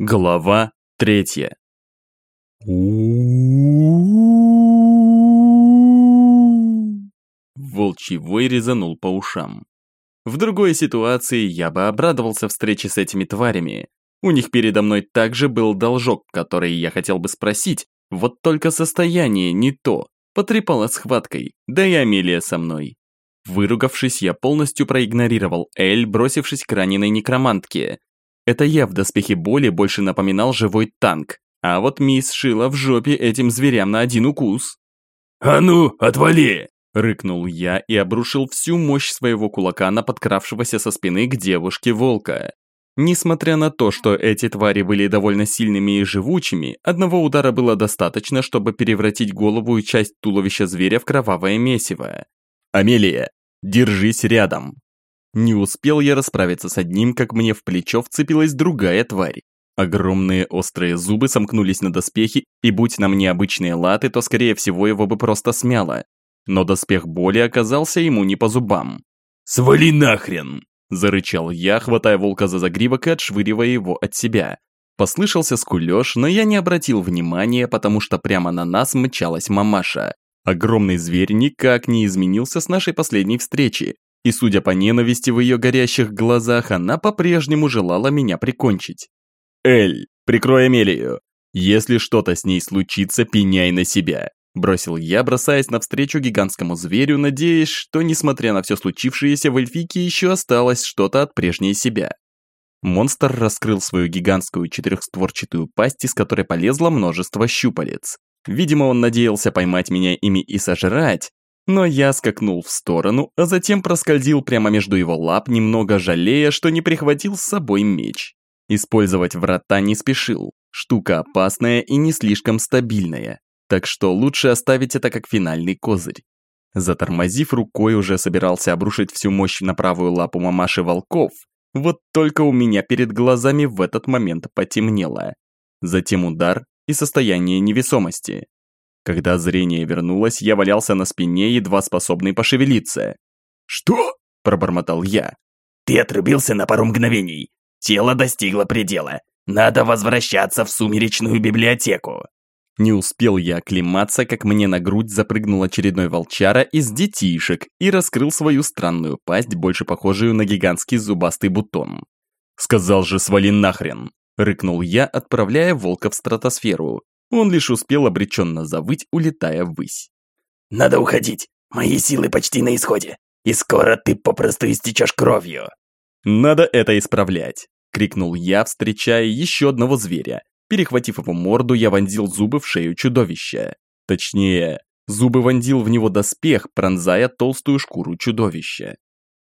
Глава третья. Волчий вой резанул по ушам. В другой ситуации я бы обрадовался встрече с этими тварями. У них передо мной также был должок, который я хотел бы спросить, вот только состояние не то, потрепало схваткой, да и Амелия со мной. Выругавшись, я полностью проигнорировал Эль, бросившись к раненой некромантке, это я в доспехе боли больше напоминал живой танк, а вот мисс шила в жопе этим зверям на один укус. «А ну, отвали!» – рыкнул я и обрушил всю мощь своего кулака на подкравшегося со спины к девушке волка. Несмотря на то, что эти твари были довольно сильными и живучими, одного удара было достаточно, чтобы превратить голову и часть туловища зверя в кровавое месиво. «Амелия, держись рядом!» Не успел я расправиться с одним, как мне в плечо вцепилась другая тварь. Огромные острые зубы сомкнулись на доспехе, и будь на мне обычные латы, то скорее всего его бы просто смяло. Но доспех боли оказался ему не по зубам. «Свали нахрен!» – зарычал я, хватая волка за загривок и отшвыривая его от себя. Послышался скулёж, но я не обратил внимания, потому что прямо на нас мчалась мамаша. Огромный зверь никак не изменился с нашей последней встречи, и судя по ненависти в ее горящих глазах, она по-прежнему желала меня прикончить. «Эль, прикрой Амелию. Если что-то с ней случится, пеняй на себя», бросил я, бросаясь навстречу гигантскому зверю, надеясь, что, несмотря на все случившееся в эльфике, еще осталось что-то от прежней себя. Монстр раскрыл свою гигантскую четырехстворчатую пасть, из которой полезло множество щупалец. Видимо, он надеялся поймать меня ими и сожрать, но я скакнул в сторону, а затем проскользил прямо между его лап, немного жалея, что не прихватил с собой меч. Использовать врата не спешил. Штука опасная и не слишком стабильная. Так что лучше оставить это как финальный козырь. Затормозив рукой, уже собирался обрушить всю мощь на правую лапу мамаши волков. Вот только у меня перед глазами в этот момент потемнело. Затем удар и состояние невесомости. Когда зрение вернулось, я валялся на спине, едва способный пошевелиться. «Что?» – пробормотал я. «Ты отрубился на пару мгновений. Тело достигло предела. Надо возвращаться в сумеречную библиотеку». Не успел я оклематься, как мне на грудь запрыгнул очередной волчара из детишек и раскрыл свою странную пасть, больше похожую на гигантский зубастый бутон. «Сказал же, свали нахрен!» – рыкнул я, отправляя волка в стратосферу. Он лишь успел обреченно завыть, улетая ввысь. «Надо уходить! Мои силы почти на исходе, и скоро ты попросту истечешь кровью!» «Надо это исправлять!» – крикнул я, встречая еще одного зверя. Перехватив его морду, я вонзил зубы в шею чудовища. Точнее, зубы вонзил в него доспех, пронзая толстую шкуру чудовища.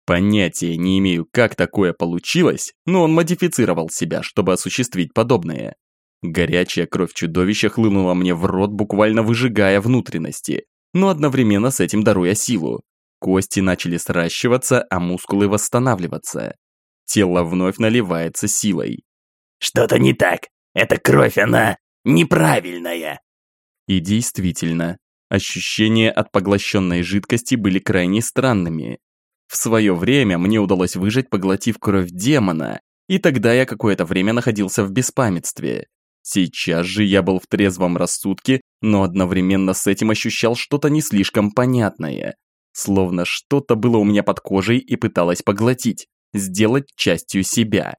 Понятия не имею, как такое получилось, но он модифицировал себя, чтобы осуществить подобное. Горячая кровь чудовища хлынула мне в рот, буквально выжигая внутренности, но одновременно с этим даруя силу. Кости начали сращиваться, а мускулы восстанавливаться. Тело вновь наливается силой. «Что-то не так. Эта кровь, она неправильная». И действительно, ощущения от поглощенной жидкости были крайне странными. В свое время мне удалось выжить, поглотив кровь демона, и тогда я какое-то время находился в беспамятстве. Сейчас же я был в трезвом рассудке, но одновременно с этим ощущал что-то не слишком понятное. Словно что-то было у меня под кожей и пыталось поглотить, сделать частью себя.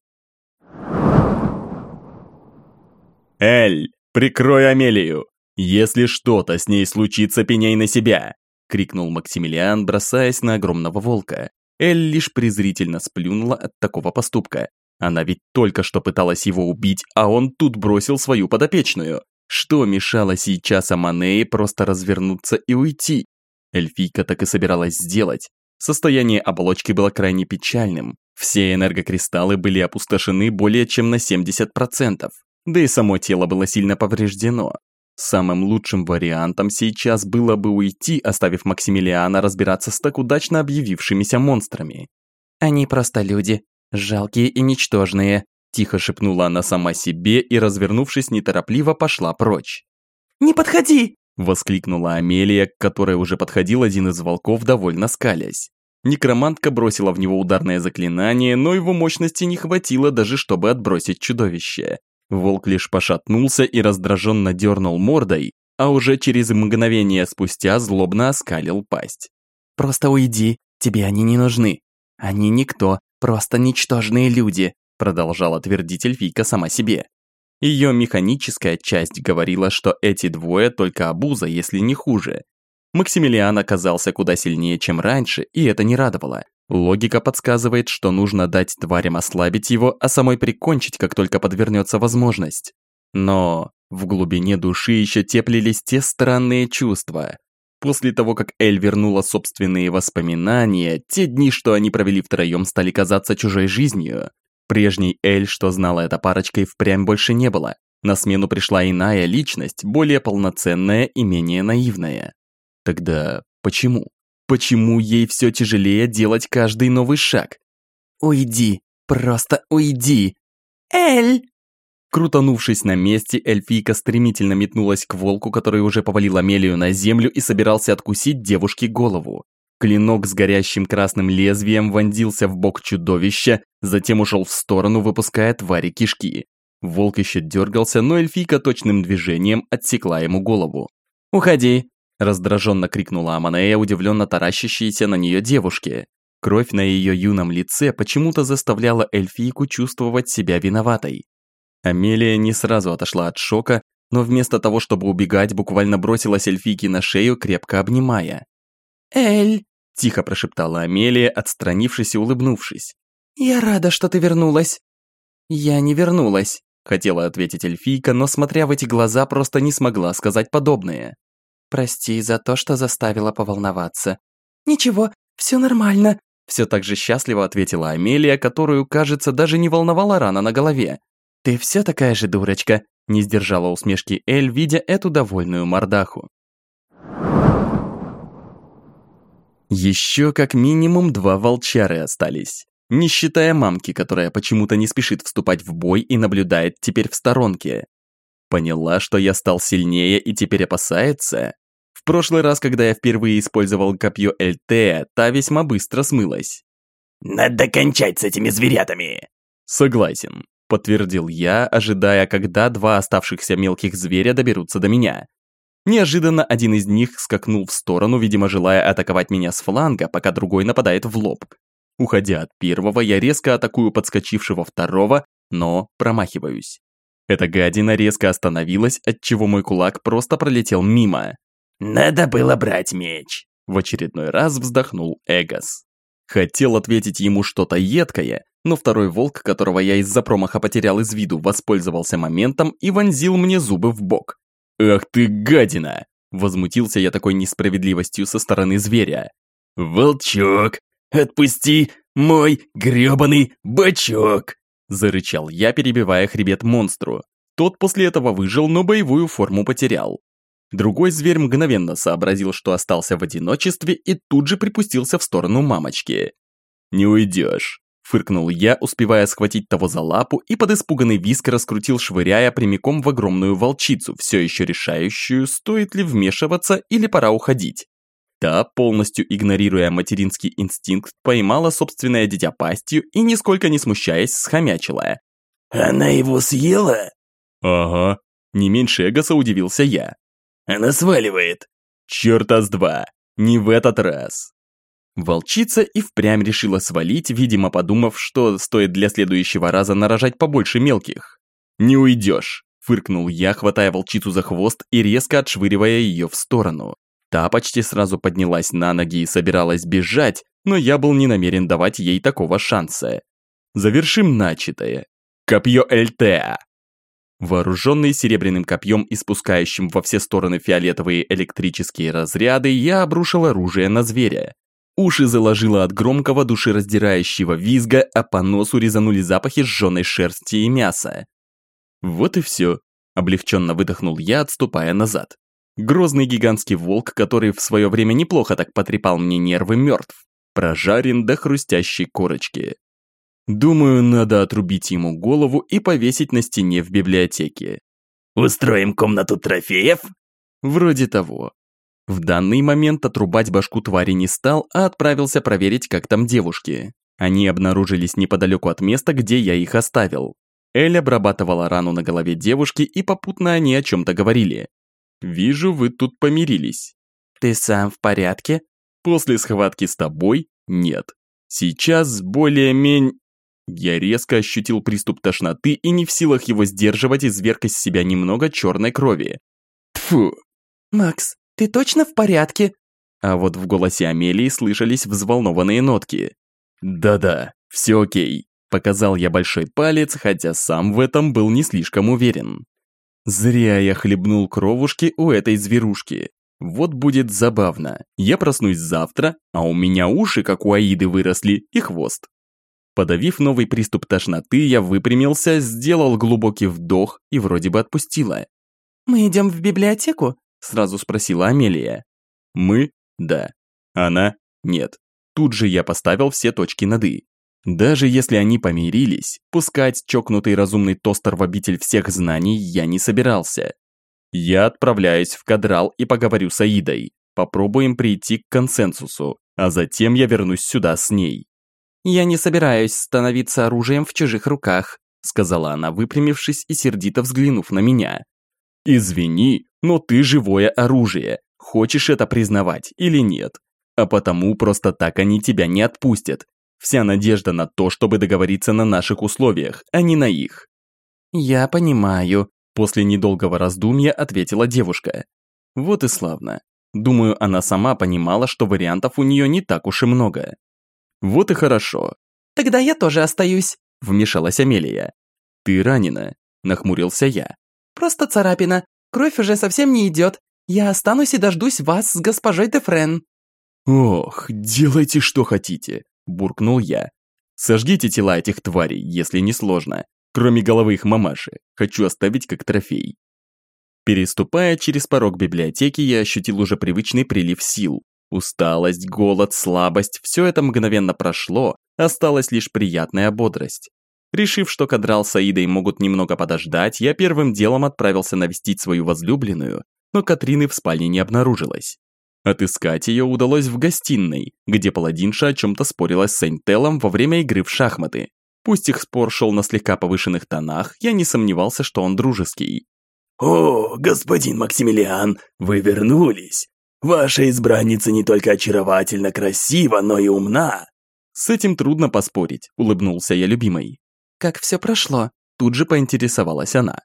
«Эль, прикрой Амелию! Если что-то с ней случится, пеняй на себя!» — крикнул Максимилиан, бросаясь на огромного волка. Эль лишь презрительно сплюнула от такого поступка. Она ведь только что пыталась его убить, а он тут бросил свою подопечную. Что мешало сейчас Аманее просто развернуться и уйти? Эльфийка так и собиралась сделать. Состояние оболочки было крайне печальным. Все энергокристаллы были опустошены более чем на 70%. Да и само тело было сильно повреждено. Самым лучшим вариантом сейчас было бы уйти, оставив Максимилиана разбираться с так удачно объявившимися монстрами. «Они просто люди, «Жалкие и ничтожные», – тихо шепнула она сама себе и, развернувшись неторопливо, пошла прочь. «Не подходи!» – воскликнула Амелия, к которой уже подходил один из волков, довольно скалясь. Некромантка бросила в него ударное заклинание, но его мощности не хватило даже, чтобы отбросить чудовище. Волк лишь пошатнулся и раздраженно дернул мордой, а уже через мгновение спустя злобно оскалил пасть. «Просто уйди, тебе они не нужны. Они никто, просто ничтожные люди», продолжала твердить эльфийка сама себе. Ее механическая часть говорила, что эти двое только обуза, если не хуже. Максимилиан оказался куда сильнее, чем раньше, и это не радовало. Логика подсказывает, что нужно дать тварям ослабить его, а самой прикончить, как только подвернется возможность. Но в глубине души еще теплились те странные чувства. После того, как Эль вернула собственные воспоминания, те дни, что они провели втроем, стали казаться чужой жизнью. Прежней Эль, что знала эта парочка, и впрямь больше не было. На смену пришла иная личность, более полноценная и менее наивная. Тогда почему? Почему ей все тяжелее делать каждый новый шаг? «Уйди, просто уйди!» «Эль!» Крутанувшись на месте, эльфийка стремительно метнулась к волку, который уже повалил Амелию на землю и собирался откусить девушке голову. Клинок с горящим красным лезвием вонзился в бок чудовища, затем ушел в сторону, выпуская твари кишки. Волк еще дергался, но эльфийка точным движением отсекла ему голову. «Уходи!» – раздраженно крикнула Аманея, удивленно таращащейся на нее девушке. Кровь на ее юном лице почему-то заставляла эльфийку чувствовать себя виноватой. Амелия не сразу отошла от шока, но вместо того, чтобы убегать, буквально бросилась эльфийке на шею, крепко обнимая. «Эль!» – тихо прошептала Амелия, отстранившись и улыбнувшись. «Я рада, что ты вернулась». «Я не вернулась», – хотела ответить эльфийка, но, смотря в эти глаза, просто не смогла сказать подобное. «Прости за то, что заставила поволноваться». «Ничего, все нормально», – все так же счастливо ответила Амелия, которую, кажется, даже не волновала рана на голове. «Ты все такая же дурочка», – не сдержала усмешки Эль, видя эту довольную мордаху. Еще как минимум два волчары остались. Не считая мамки, которая почему-то не спешит вступать в бой и наблюдает теперь в сторонке. Поняла, что я стал сильнее и теперь опасается. В прошлый раз, когда я впервые использовал копье ЛТ, та весьма быстро смылась. «Надо кончать с этими зверятами!» «Согласен», – подтвердил я, ожидая, когда два оставшихся мелких зверя доберутся до меня. Неожиданно один из них скакнул в сторону, видимо, желая атаковать меня с фланга, пока другой нападает в лоб. Уходя от первого, я резко атакую подскочившего второго, но промахиваюсь. Эта гадина резко остановилась, отчего мой кулак просто пролетел мимо. «Надо было брать меч», – в очередной раз вздохнул Эгос. Хотел ответить ему что-то едкое, но второй волк, которого я из-за промаха потерял из виду, воспользовался моментом и вонзил мне зубы в бок. «Ах ты гадина!» Возмутился я такой несправедливостью со стороны зверя. «Волчок, отпусти мой грёбаный бачок!» Зарычал я, перебивая хребет монстру. Тот после этого выжил, но боевую форму потерял. Другой зверь мгновенно сообразил, что остался в одиночестве и тут же припустился в сторону мамочки. «Не уйдешь», Фыркнул я, успевая схватить того за лапу и под испуганный виск раскрутил, швыряя прямиком в огромную волчицу, все еще решающую, стоит ли вмешиваться или пора уходить. Та, полностью игнорируя материнский инстинкт, поймала собственное дитя пастью и, нисколько не смущаясь, схомячила. «Она его съела?» «Ага», не меньше Эгоса удивился я. «Она сваливает». «Чёрта с два, не в этот раз». Волчица и впрямь решила свалить, видимо подумав, что стоит для следующего раза нарожать побольше мелких. «Не уйдешь», – фыркнул я, хватая волчицу за хвост и резко отшвыривая ее в сторону. Та почти сразу поднялась на ноги и собиралась бежать, но я был не намерен давать ей такого шанса. Завершим начатое. Копье ЛТА. Вооруженный серебряным копьем, испускающим во все стороны фиолетовые электрические разряды, я обрушил оружие на зверя. Уши заложило от громкого душераздирающего визга, а по носу резанули запахи сжженной шерсти и мяса. Вот и все. Облегченно выдохнул я, отступая назад. Грозный гигантский волк, который в свое время неплохо так потрепал мне нервы, мертв. Прожарен до хрустящей корочки. Думаю, надо отрубить ему голову и повесить на стене в библиотеке. «Устроим комнату трофеев?» Вроде того. В данный момент отрубать башку твари не стал, а отправился проверить, как там девушки. Они обнаружились неподалеку от места, где я их оставил. Эль обрабатывала рану на голове девушки, и попутно они о чем-то говорили. «Вижу, вы тут помирились». «Ты сам в порядке?» «После схватки с тобой? Нет. Сейчас более-менее...» Я резко ощутил приступ тошноты и не в силах его сдерживать, изверг из себя немного черной крови. Тфу. «Макс, ты точно в порядке?» А вот в голосе Амелии слышались взволнованные нотки. «Да-да, все окей», – показал я большой палец, хотя сам в этом был не слишком уверен. Зря я хлебнул кровушки у этой зверушки. Вот будет забавно. Я проснусь завтра, а у меня уши, как у Аиды, выросли, и хвост. Подавив новый приступ тошноты, я выпрямился, сделал глубокий вдох и вроде бы отпустила. «Мы идем в библиотеку?» – сразу спросила Амелия. «Мы? Да. Она? Нет. Тут же я поставил все точки над «и». Даже если они помирились, пускать чокнутый разумный тостер в обитель всех знаний я не собирался. Я отправляюсь в Кадрал и поговорю с Аидой. Попробуем прийти к консенсусу, а затем я вернусь сюда с ней. «Я не собираюсь становиться оружием в чужих руках», сказала она, выпрямившись и сердито взглянув на меня. «Извини, но ты живое оружие. Хочешь это признавать или нет? А потому просто так они тебя не отпустят. Вся надежда на то, чтобы договориться на наших условиях, а не на их. Я понимаю, после недолгого раздумья ответила девушка. Вот и славно. Думаю, она сама понимала, что вариантов у нее не так уж и много. Вот и хорошо. Тогда я тоже остаюсь, вмешалась Амелия. Ты ранена, нахмурился я. Просто царапина. Кровь уже совсем не идет. Я останусь и дождусь вас с госпожой Дефрен. «Ох, делайте, что хотите», – буркнул я. «Сожгите тела этих тварей, если не сложно. Кроме головы их мамаши. Хочу оставить как трофей». Переступая через порог библиотеки, я ощутил уже привычный прилив сил. Усталость, голод, слабость – все это мгновенно прошло, осталась лишь приятная бодрость. Решив, что Кадрал с Аидой могут немного подождать, я первым делом отправился навестить свою возлюбленную, но Катрины в спальне не обнаружилось. Отыскать ее удалось в гостиной, где паладинша о чем-то спорила с Сейнтелом во время игры в шахматы. Пусть их спор шел на слегка повышенных тонах, я не сомневался, что он дружеский. «О, господин Максимилиан, вы вернулись! Ваша избранница не только очаровательно красива, но и умна!» «С этим трудно поспорить», – улыбнулся я любимой. «Как все прошло?» – тут же поинтересовалась она.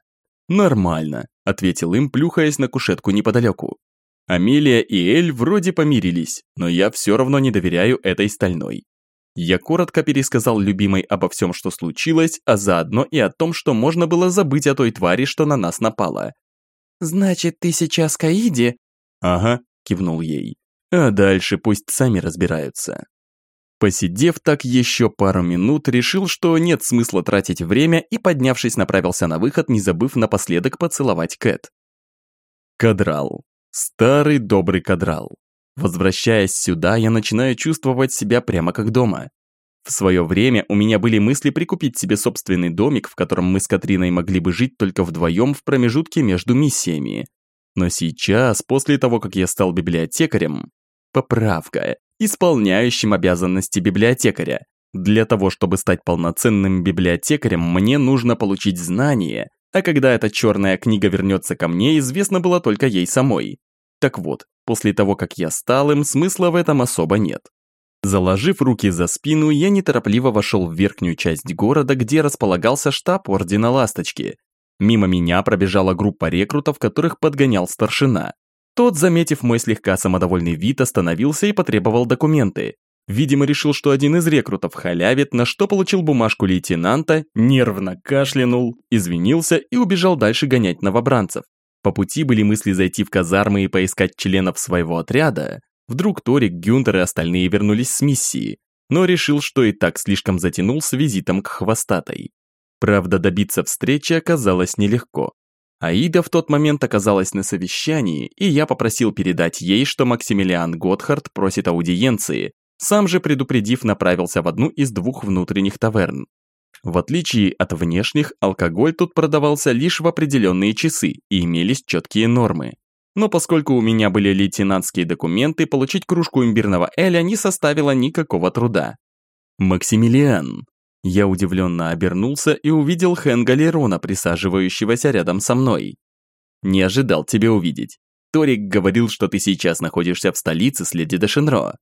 «Нормально», – ответил им, плюхаясь на кушетку неподалеку. Амелия и Эль вроде помирились, но я все равно не доверяю этой стальной. Я коротко пересказал любимой обо всем, что случилось, а заодно и о том, что можно было забыть о той твари, что на нас напала. «Значит, ты сейчас Каиди?» «Ага», – кивнул ей. «А дальше пусть сами разбираются». Посидев так еще пару минут, решил, что нет смысла тратить время и, поднявшись, направился на выход, не забыв напоследок поцеловать Кэт. Кадрал. Старый добрый кадрал. Возвращаясь сюда, я начинаю чувствовать себя прямо как дома. В свое время у меня были мысли прикупить себе собственный домик, в котором мы с Катриной могли бы жить только вдвоем в промежутке между миссиями. Но сейчас, после того, как я стал библиотекарем, поправка, исполняющим обязанности библиотекаря. Для того, чтобы стать полноценным библиотекарем, мне нужно получить знания, а когда эта черная книга вернется ко мне, известно было только ей самой. Так вот, после того, как я стал им, смысла в этом особо нет. Заложив руки за спину, я неторопливо вошел в верхнюю часть города, где располагался штаб Ордена Ласточки. Мимо меня пробежала группа рекрутов, которых подгонял старшина. Тот, заметив мой слегка самодовольный вид, остановился и потребовал документы. Видимо, решил, что один из рекрутов халявит, на что получил бумажку лейтенанта, нервно кашлянул, извинился и убежал дальше гонять новобранцев. По пути были мысли зайти в казармы и поискать членов своего отряда. Вдруг Торик, Гюнтер и остальные вернулись с миссии, но решил, что и так слишком затянул с визитом к Хвостатой. Правда, добиться встречи оказалось нелегко. Аида в тот момент оказалась на совещании, и я попросил передать ей, что Максимилиан Готхард просит аудиенции, сам же предупредив, направился в одну из двух внутренних таверн. В отличие от внешних, алкоголь тут продавался лишь в определенные часы и имелись четкие нормы. Но поскольку у меня были лейтенантские документы, получить кружку имбирного эля не составило никакого труда. «Максимилиан», Я удивленно обернулся и увидел Хэн Галерона, присаживающегося рядом со мной. «Не ожидал тебя увидеть. Торик говорил, что ты сейчас находишься в столице с леди Дешенро.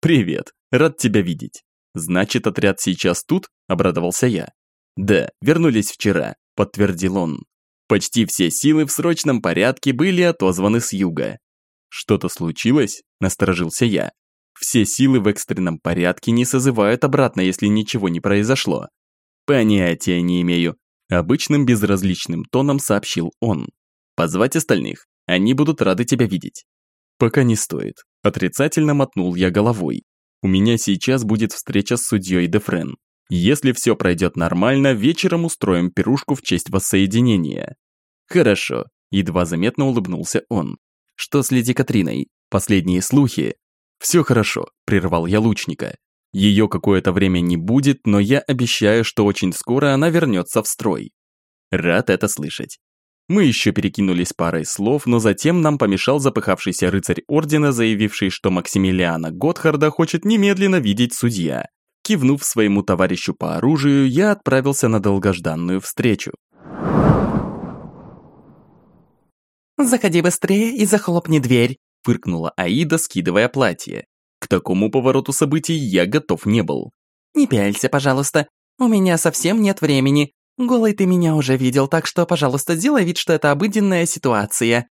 Привет, рад тебя видеть. Значит, отряд сейчас тут?» – обрадовался я. «Да, вернулись вчера», – подтвердил он. Почти все силы в срочном порядке были отозваны с юга. «Что-то случилось?» – насторожился я. Все силы в экстренном порядке не созывают обратно, если ничего не произошло. Понятия не имею. Обычным безразличным тоном сообщил он. Позвать остальных. Они будут рады тебя видеть. Пока не стоит. Отрицательно мотнул я головой. У меня сейчас будет встреча с судьей Дефрен. Если все пройдет нормально, вечером устроим пирушку в честь воссоединения. Хорошо. Едва заметно улыбнулся он. Что с леди Катриной? Последние слухи. «Все хорошо», – прервал я лучника. «Ее какое-то время не будет, но я обещаю, что очень скоро она вернется в строй». Рад это слышать. Мы еще перекинулись парой слов, но затем нам помешал запыхавшийся рыцарь Ордена, заявивший, что Максимилиана Готхарда хочет немедленно видеть судья. Кивнув своему товарищу по оружию, я отправился на долгожданную встречу. «Заходи быстрее и захлопни дверь», фыркнула Аида, скидывая платье. К такому повороту событий я готов не был. «Не пялься, пожалуйста. У меня совсем нет времени. Голый ты меня уже видел, так что, пожалуйста, сделай вид, что это обыденная ситуация».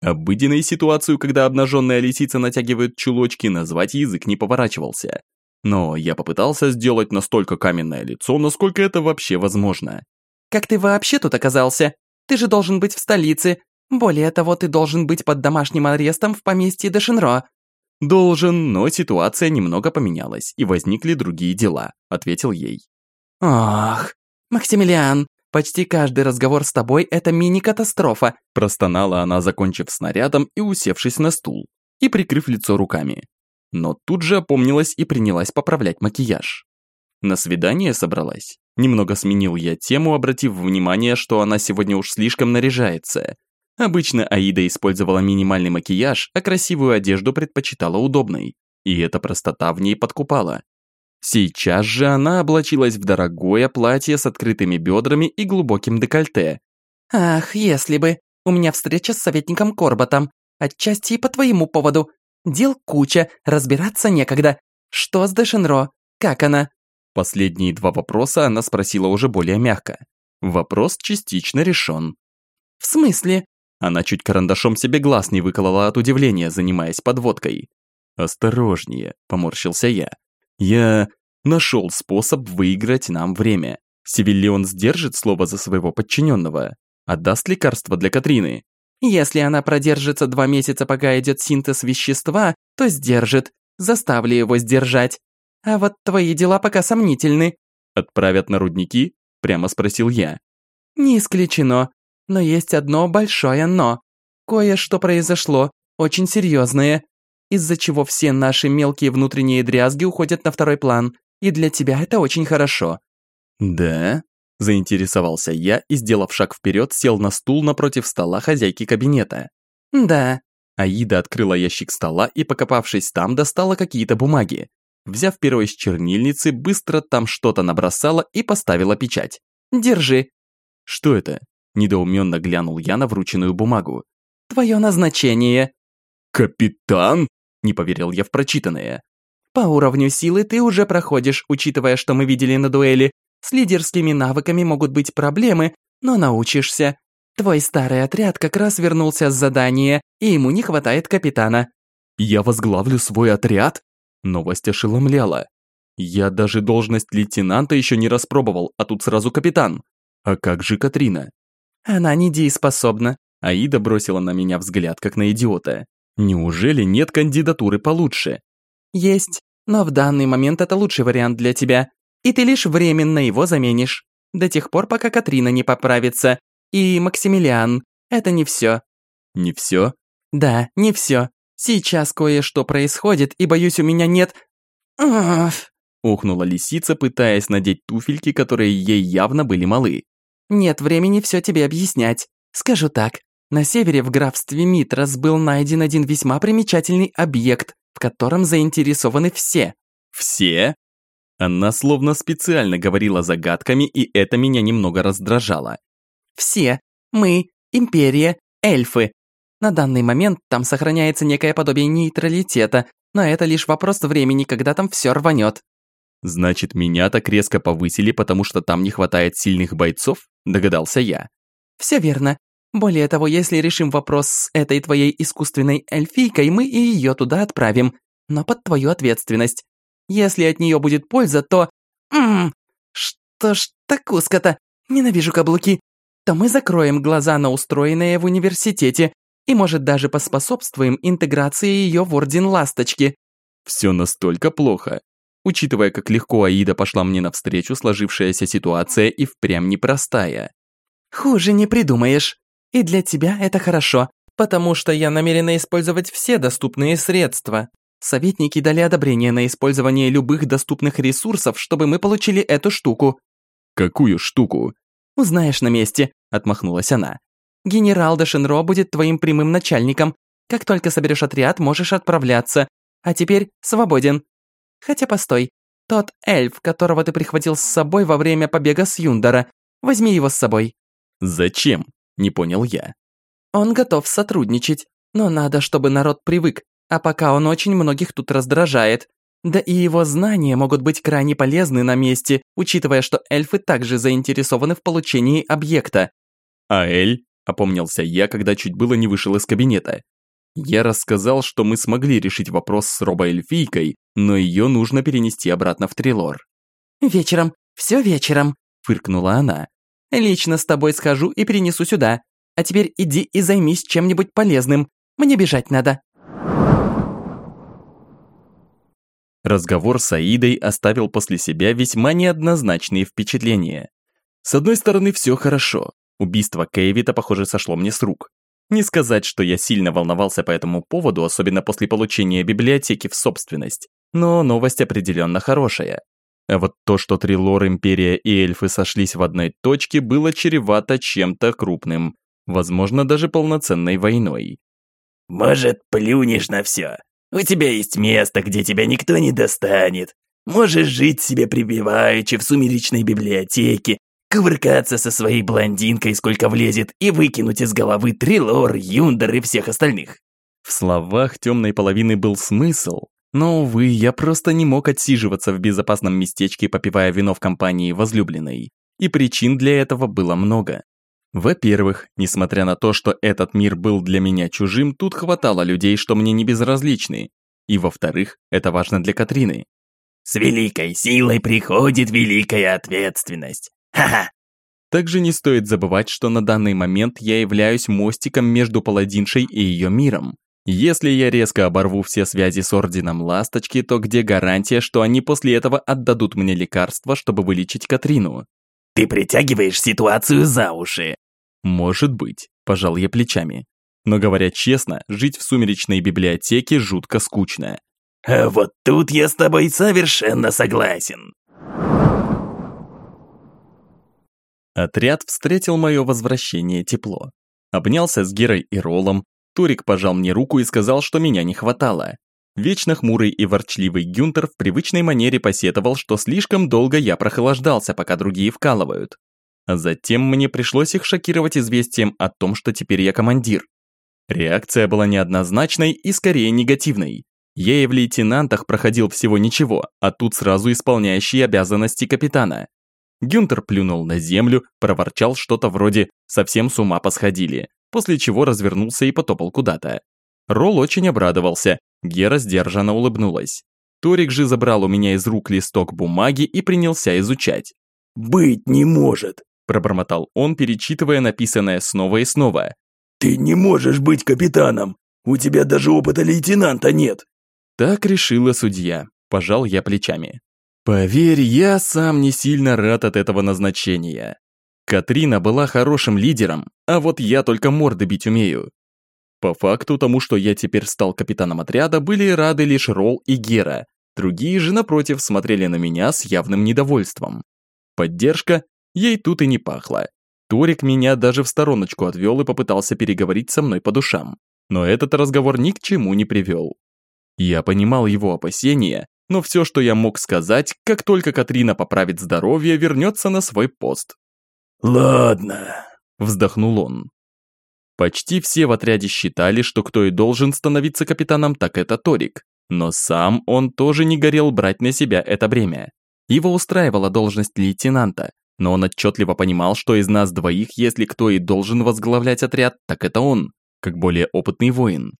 Обыденной ситуацию, когда обнаженная лисица натягивает чулочки, назвать язык не поворачивался. Но я попытался сделать настолько каменное лицо, насколько это вообще возможно. «Как ты вообще тут оказался? Ты же должен быть в столице. Более того, ты должен быть под домашним арестом в поместье Дешинро». «Должен, но ситуация немного поменялась, и возникли другие дела», — ответил ей. «Ох, Максимилиан, почти каждый разговор с тобой — это мини-катастрофа», простонала она, закончив снарядом и усевшись на стул, и прикрыв лицо руками. Но тут же опомнилась и принялась поправлять макияж. На свидание собралась. Немного сменил я тему, обратив внимание, что она сегодня уж слишком наряжается, Обычно Аида использовала минимальный макияж, а красивую одежду предпочитала удобной. И эта простота в ней подкупала. Сейчас же она облачилась в дорогое платье с открытыми бедрами и глубоким декольте. «Ах, если бы! У меня встреча с советником Корботом. Отчасти и по твоему поводу. Дел куча, разбираться некогда. Что с Дешенро? Как она?» Последние два вопроса она спросила уже более мягко. Вопрос частично решен. «В смысле?» Она чуть карандашом себе глаз не выколола от удивления, занимаясь подводкой. «Осторожнее», – поморщился я. «Я нашел способ выиграть нам время. Севиллион сдержит слово за своего подчиненного. Отдаст лекарство для Катрины». «Если она продержится два месяца, пока идет синтез вещества, то сдержит. Заставлю его сдержать. А вот твои дела пока сомнительны». «Отправят на рудники?» – прямо спросил я. «Не исключено. Но есть одно большое «но». Кое-что произошло, очень серьезное, из-за чего все наши мелкие внутренние дрязги уходят на второй план, и для тебя это очень хорошо». «Да?» – заинтересовался я и, сделав шаг вперед, сел на стул напротив стола хозяйки кабинета. «Да». Аида открыла ящик стола и, покопавшись там, достала какие-то бумаги. Взяв перо из чернильницы, быстро там что-то набросала и поставила печать. «Держи». «Что это?» Недоуменно глянул я на врученную бумагу. «Твое назначение». «Капитан?» Не поверил я в прочитанное. «По уровню силы ты уже проходишь, учитывая, что мы видели на дуэли. С лидерскими навыками могут быть проблемы, но научишься. Твой старый отряд как раз вернулся с задания, и ему не хватает капитана». «Я возглавлю свой отряд?» Новость ошеломляла. Я даже должность лейтенанта еще не распробовал, а тут сразу капитан. А как же Катрина? Она недееспособна. Аида бросила на меня взгляд, как на идиота. Неужели нет кандидатуры получше? Есть, но в данный момент это лучший вариант для тебя. И ты лишь временно его заменишь. До тех пор, пока Катрина не поправится. И Максимилиан. Это не все. Не все? Да, не все. Сейчас кое-что происходит, и боюсь, у меня нет... Уф. Ухнула лисица, пытаясь надеть туфельки, которые ей явно были малы. Нет времени все тебе объяснять. Скажу так, на севере в графстве Митрос был найден один весьма примечательный объект, в котором заинтересованы все. Все? Она словно специально говорила загадками, и это меня немного раздражало. «Все. Мы. Империя. Эльфы. На данный момент там сохраняется некое подобие нейтралитета, но это лишь вопрос времени, когда там все рванет. Значит, меня так резко повысили, потому что там не хватает сильных бойцов? Догадался я. Все верно. Более того, если решим вопрос с этой твоей искусственной эльфийкой, мы и ее туда отправим, но под твою ответственность. Если от нее будет польза, то... Ммм, что ж так узко-то? Ненавижу каблуки. То мы закроем глаза на устроенное в университете и, может, даже поспособствуем интеграции ее в Орден Ласточки. Все настолько плохо. Учитывая, как легко Аида пошла мне навстречу, сложившаяся ситуация и впрямь непростая. Хуже не придумаешь. И для тебя это хорошо, потому что я намерена использовать все доступные средства. Советники дали одобрение на использование любых доступных ресурсов, чтобы мы получили эту штуку. Какую штуку? Узнаешь на месте, отмахнулась она. Генерал Дешенро будет твоим прямым начальником. Как только соберешь отряд, можешь отправляться. А теперь свободен. Хотя постой. Тот эльф, которого ты прихватил с собой во время побега с Юндора. Возьми его с собой. Зачем? Не понял я. Он готов сотрудничать, но надо, чтобы народ привык, а пока он очень многих тут раздражает. Да и его знания могут быть крайне полезны на месте, учитывая, что эльфы также заинтересованы в получении объекта. А Эль? Опомнился я, когда чуть было не вышел из кабинета. Я рассказал, что мы смогли решить вопрос с робоэльфийкой, но ее нужно перенести обратно в Трилор. «Вечером, все вечером», – фыркнула она. «Лично с тобой схожу и принесу сюда. А теперь иди и займись чем-нибудь полезным. Мне бежать надо». Разговор с Аидой оставил после себя весьма неоднозначные впечатления. С одной стороны, все хорошо. Убийство Кейвита, похоже, сошло мне с рук. Не сказать, что я сильно волновался по этому поводу, особенно после получения библиотеки в собственность. Но новость определенно хорошая. А вот то, что Трилор, Империя и эльфы сошлись в одной точке, было чревато чем-то крупным. Возможно, даже полноценной войной. «Может, плюнешь на все? У тебя есть место, где тебя никто не достанет. Можешь жить себе прибиваючи в сумеречной библиотеке, кувыркаться со своей блондинкой сколько влезет и выкинуть из головы Трилор, Юндер и всех остальных. В словах темной половины был смысл, но, увы, я просто не мог отсиживаться в безопасном местечке, попивая вино в компании возлюбленной. И причин для этого было много. Во-первых, несмотря на то, что этот мир был для меня чужим, тут хватало людей, что мне не безразличны. И во-вторых, это важно для Катрины. «С великой силой приходит великая ответственность. Ха-ха!» Также не стоит забывать, что на данный момент я являюсь мостиком между паладиншей и ее миром. Если я резко оборву все связи с Орденом Ласточки, то где гарантия, что они после этого отдадут мне лекарства, чтобы вылечить Катрину? «Ты притягиваешь ситуацию за уши!» «Может быть», – пожал я плечами. Но говоря честно, жить в сумеречной библиотеке жутко скучно. А вот тут я с тобой совершенно согласен. Отряд встретил мое возвращение тепло. Обнялся с Герой и Ролом, Турик пожал мне руку и сказал, что меня не хватало. Вечно хмурый и ворчливый Гюнтер в привычной манере посетовал, что слишком долго я прохлаждался, пока другие вкалывают. А затем мне пришлось их шокировать известием о том, что теперь я командир. Реакция была неоднозначной и скорее негативной. Я и в лейтенантах проходил всего ничего, а тут сразу исполняющий обязанности капитана. Гюнтер плюнул на землю, проворчал что-то вроде «совсем с ума посходили», после чего развернулся и потопал куда-то. Ролл очень обрадовался, Гера сдержанно улыбнулась. Торик же забрал у меня из рук листок бумаги и принялся изучать. «Быть не может!» – пробормотал он, перечитывая написанное снова и снова. «Ты не можешь быть капитаном! У тебя даже опыта лейтенанта нет!» Так решила судья, пожал я плечами. Поверь, я сам не сильно рад от этого назначения. Катрина была хорошим лидером, а вот я только морды бить умею. По факту тому, что я теперь стал капитаном отряда, были рады лишь Ролл и Гера. Другие же, напротив, смотрели на меня с явным недовольством. Поддержка? Ей тут и не пахло. Торик меня даже в стороночку отвел и попытался переговорить со мной по душам. Но этот разговор ни к чему не привел. Я понимал его опасения, но все, что я мог сказать, как только Катрина поправит здоровье, вернется на свой пост. «Ладно», – вздохнул он. Почти все в отряде считали, что кто и должен становиться капитаном, так это Торик. Но сам он тоже не горел брать на себя это бремя. Его устраивала должность лейтенанта, но он отчетливо понимал, что из нас двоих, если кто и должен возглавлять отряд, так это он, как более опытный воин.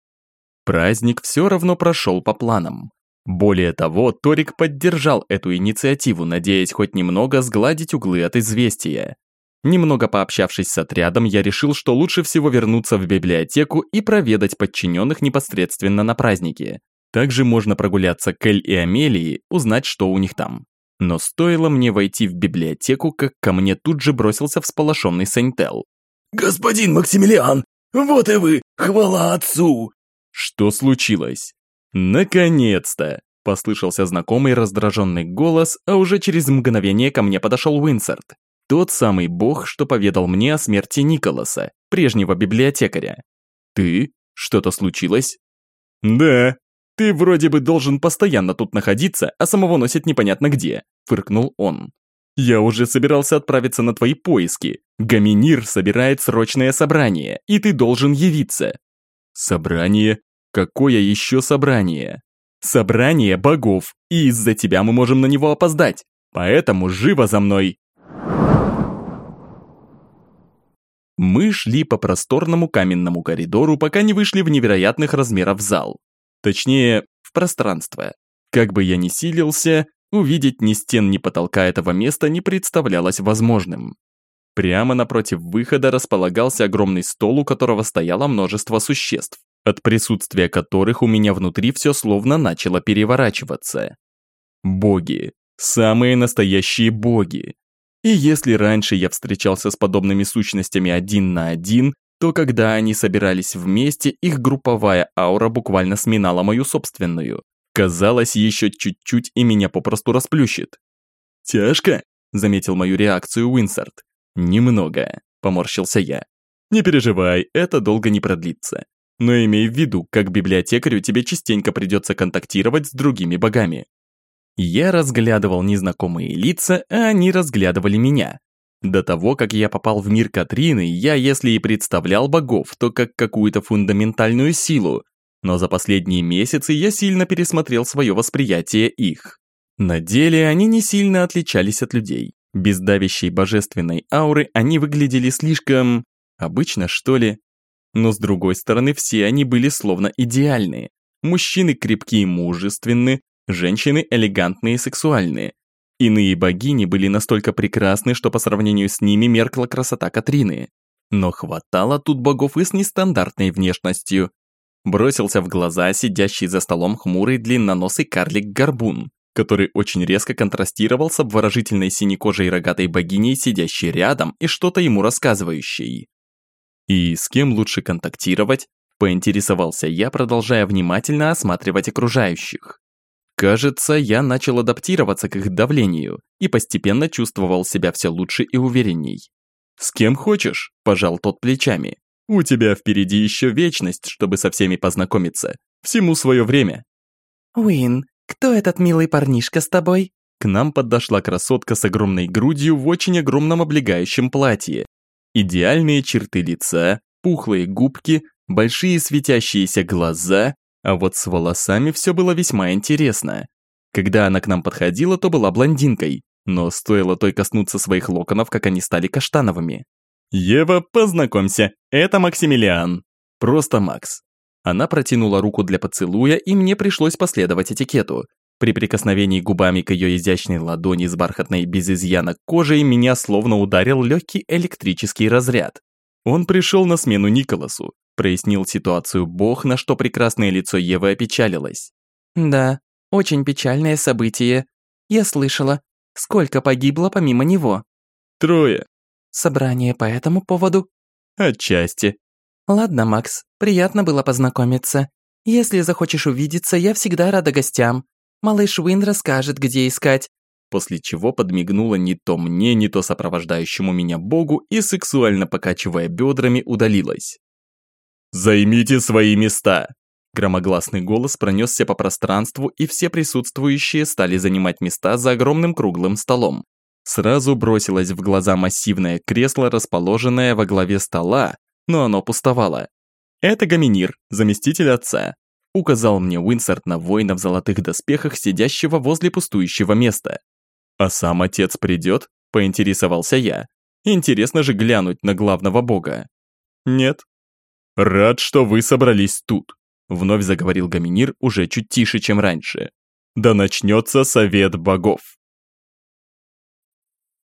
Праздник все равно прошел по планам. Более того, Торик поддержал эту инициативу, надеясь хоть немного сгладить углы от известия. Немного пообщавшись с отрядом, я решил, что лучше всего вернуться в библиотеку и проведать подчиненных непосредственно на празднике. Также можно прогуляться к Эль и Амелии, узнать, что у них там. Но стоило мне войти в библиотеку, как ко мне тут же бросился всполошенный Сентел. «Господин Максимилиан, вот и вы! Хвала отцу!» Что случилось? «Наконец-то!» – послышался знакомый раздраженный голос, а уже через мгновение ко мне подошел Уинсарт. Тот самый бог, что поведал мне о смерти Николаса, прежнего библиотекаря. «Ты? Что-то случилось?» «Да, ты вроде бы должен постоянно тут находиться, а самого носит непонятно где», – фыркнул он. «Я уже собирался отправиться на твои поиски. Гаминир собирает срочное собрание, и ты должен явиться». «Собрание? Какое еще собрание?» «Собрание богов, и из-за тебя мы можем на него опоздать. Поэтому живо за мной!» Мы шли по просторному каменному коридору, пока не вышли в невероятных размеров зал. Точнее, в пространство. Как бы я ни силился, увидеть ни стен, ни потолка этого места не представлялось возможным. Прямо напротив выхода располагался огромный стол, у которого стояло множество существ, от присутствия которых у меня внутри все словно начало переворачиваться. Боги. Самые настоящие боги. И если раньше я встречался с подобными сущностями один на один, то когда они собирались вместе, их групповая аура буквально сминала мою собственную. Казалось, еще чуть-чуть и меня попросту расплющит. «Тяжко?» – заметил мою реакцию Уинсарт. «Немного», – поморщился я. «Не переживай, это долго не продлится. Но имей в виду, как библиотекарю тебе частенько придется контактировать с другими богами. Я разглядывал незнакомые лица, а они разглядывали меня. До того, как я попал в мир Катрины, я, если и представлял богов, то как какую-то фундаментальную силу, но за последние месяцы я сильно пересмотрел свое восприятие их. На деле они не сильно отличались от людей. Без давящей божественной ауры они выглядели слишком... обычно, что ли? Но с другой стороны, все они были словно идеальные. Мужчины крепкие и мужественны, Женщины элегантные и сексуальные. Иные богини были настолько прекрасны, что по сравнению с ними меркла красота Катрины. Но хватало тут богов и с нестандартной внешностью. Бросился в глаза сидящий за столом хмурый длинноносый карлик-горбун, который очень резко контрастировал с обворожительной синекожей рогатой богиней, сидящей рядом и что-то ему рассказывающей. И с кем лучше контактировать? Поинтересовался я, продолжая внимательно осматривать окружающих. Кажется, я начал адаптироваться к их давлению и постепенно чувствовал себя все лучше и уверенней. «С кем хочешь», – пожал тот плечами. «У тебя впереди еще вечность, чтобы со всеми познакомиться. Всему свое время». «Уин, кто этот милый парнишка с тобой?» К нам подошла красотка с огромной грудью в очень огромном облегающем платье. Идеальные черты лица, пухлые губки, большие светящиеся глаза а вот с волосами все было весьма интересно. Когда она к нам подходила, то была блондинкой, но стоило той коснуться своих локонов, как они стали каштановыми. «Ева, познакомься, это Максимилиан». Просто Макс. Она протянула руку для поцелуя, и мне пришлось последовать этикету. При прикосновении губами к ее изящной ладони с бархатной без изъяна кожей меня словно ударил легкий электрический разряд. Он пришел на смену Николасу, прояснил ситуацию Бог, на что прекрасное лицо Евы опечалилось. «Да, очень печальное событие. Я слышала. Сколько погибло помимо него?» «Трое». «Собрание по этому поводу?» «Отчасти». «Ладно, Макс, приятно было познакомиться. Если захочешь увидеться, я всегда рада гостям. Малыш Уин расскажет, где искать после чего подмигнула не то мне, не то сопровождающему меня богу и, сексуально покачивая бедрами, удалилась. «Займите свои места!» Громогласный голос пронесся по пространству, и все присутствующие стали занимать места за огромным круглым столом. Сразу бросилось в глаза массивное кресло, расположенное во главе стола, но оно пустовало. «Это Гаминир, заместитель отца», указал мне Уинсорт на воина в золотых доспехах, сидящего возле пустующего места. «А сам отец придет?» – поинтересовался я. «Интересно же глянуть на главного бога». «Нет». «Рад, что вы собрались тут», – вновь заговорил Гаминир уже чуть тише, чем раньше. «Да начнется совет богов».